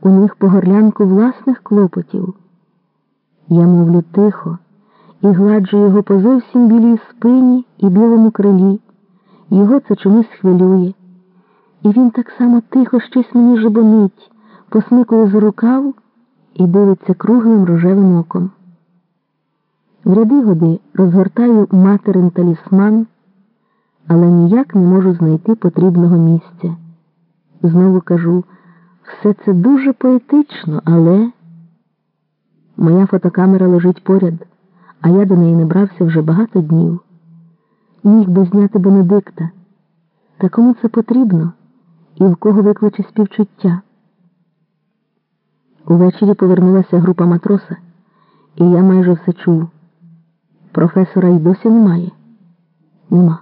у них по горлянку власних клопотів. Я мовлю тихо і гладжу його по зовсім білій спині і білому крилі. Його це чомусь хвилює. І він так само тихо щось мені жебонить, посмикує за рукав і дивиться круглим рожевим оком. В ряди годи розгортаю материн талісман, але ніяк не можу знайти потрібного місця. Знову кажу, все це дуже поетично, але моя фотокамера лежить поряд, а я до неї не брався вже багато днів. Міг би зняти Бенедикта. Та кому це потрібно і в кого викличе співчуття? Увечері повернулася група матроса, і я майже все чув. Професора й досі немає. Нема.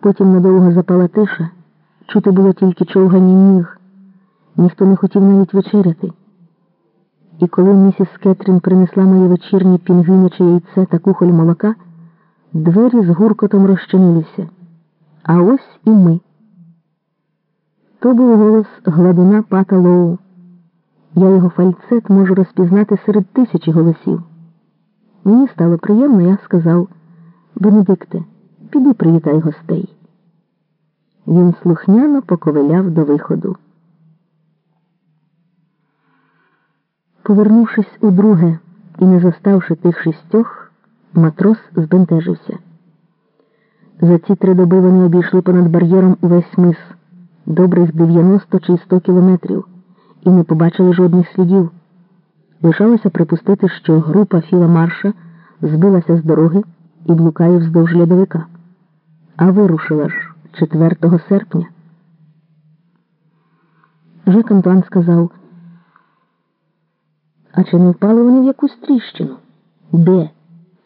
Потім надовго запала тиша, чути було тільки човгані ніг. Ніхто не хотів навіть вечеряти. І коли місіс Кетрін принесла моє вечірнє пінгвіняче яйце та кухоль молока, двері з гуркотом розчинилися. А ось і ми. То був голос гладуна Пата Лоу. Я його фальцет можу розпізнати серед тисячі голосів. Мені стало приємно, я сказав Бенедикте, піди привітай гостей. Він слухняно поковиляв до виходу. Повернувшись удруге і не заставши тих шістьох, матрос збентежився. За ці три доби вони обійшли понад бар'єром увесь мис, добрих 90 чи 100 кілометрів, і не побачили жодних слідів. Лишалося припустити, що група Філа Марша збилася з дороги і блукає вздовж льодовика. А вирушила ж 4 серпня. Жак Антуан сказав, а чи не впали вони в якусь тріщину? Де?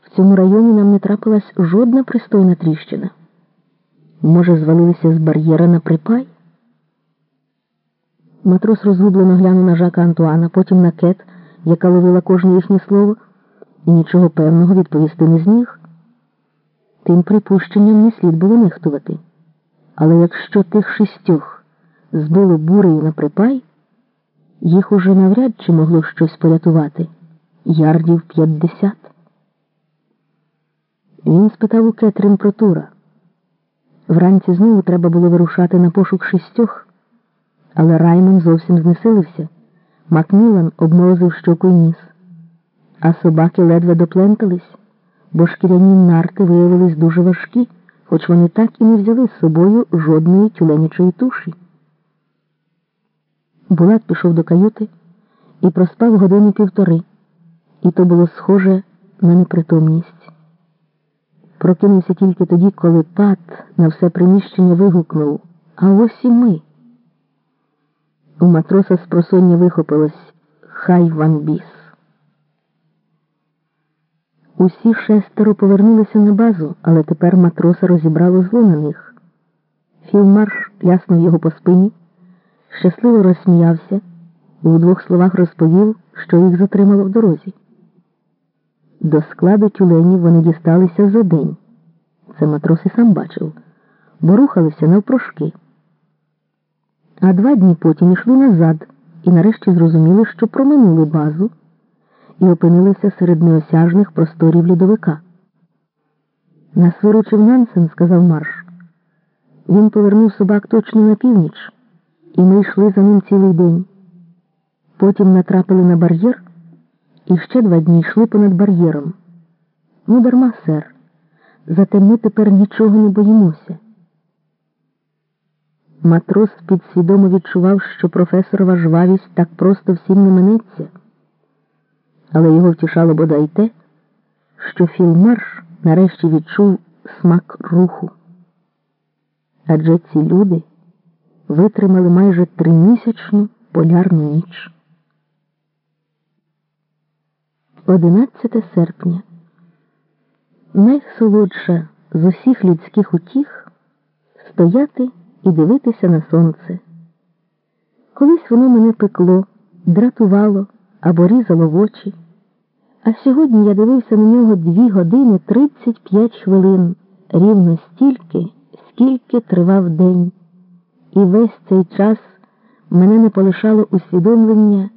В цьому районі нам не трапилась жодна пристойна тріщина. Може, звалилися з бар'єра на припай? Матрос розгублено глянув на Жака Антуана, потім на кет, яка ловила кожне їхнє слово, і нічого певного відповісти не зміг. Тим припущенням не слід було нехтувати. Але якщо тих шістьох збило бурею на припай, їх уже навряд чи могло щось порятувати. Ярдів п'ятдесят. Він спитав у Кетрин про Тура. Вранці знову треба було вирушати на пошук шістьох, але Раймон зовсім знесилився. Макмілан обморозив щоку й ніс, а собаки ледве доплентались, бо шкіряні нарти виявились дуже важкі, хоч вони так і не взяли з собою жодної тюленячої туші. Булат пішов до каюти і проспав годину півтори, і то було схоже на непритомність. Прокинувся тільки тоді, коли пат на все приміщення вигукнув А ось і ми. У матроса з просоння вихопилось Хай Ван Біс. Усі шестеро повернулися на базу, але тепер матроса розібрало зло на них. Філмарш ляснув його по спині, щасливо розсміявся і у двох словах розповів, що їх затримало в дорозі. До складу тюленів вони дісталися за день. Це матрос і сам бачив, бо рухалися навпрошки. А два дні потім йшли назад і нарешті зрозуміли, що проминули базу і опинилися серед неосяжних просторів льодовика. Нас виручив Нансен, сказав Марш. Він повернув собак точно на північ, і ми йшли за ним цілий день. Потім натрапили на бар'єр і ще два дні йшли понад бар'єром. Ну, дарма, сер. Зате ми тепер нічого не боїмося. Матрос підсвідомо відчував, що професорова жвавість так просто всім не минеться, але його втішало бодай те, що Філмарш нарешті відчув смак руху. Адже ці люди витримали майже тримісячну полярну ніч. 11 серпня. Найсолодша з усіх людських утіх стояти і дивитися на сонце. Колись воно мене пекло, дратувало або різало в очі. А сьогодні я дивився на нього дві години 35 хвилин, рівно стільки, скільки тривав день. І весь цей час мене не полишало усвідомлення.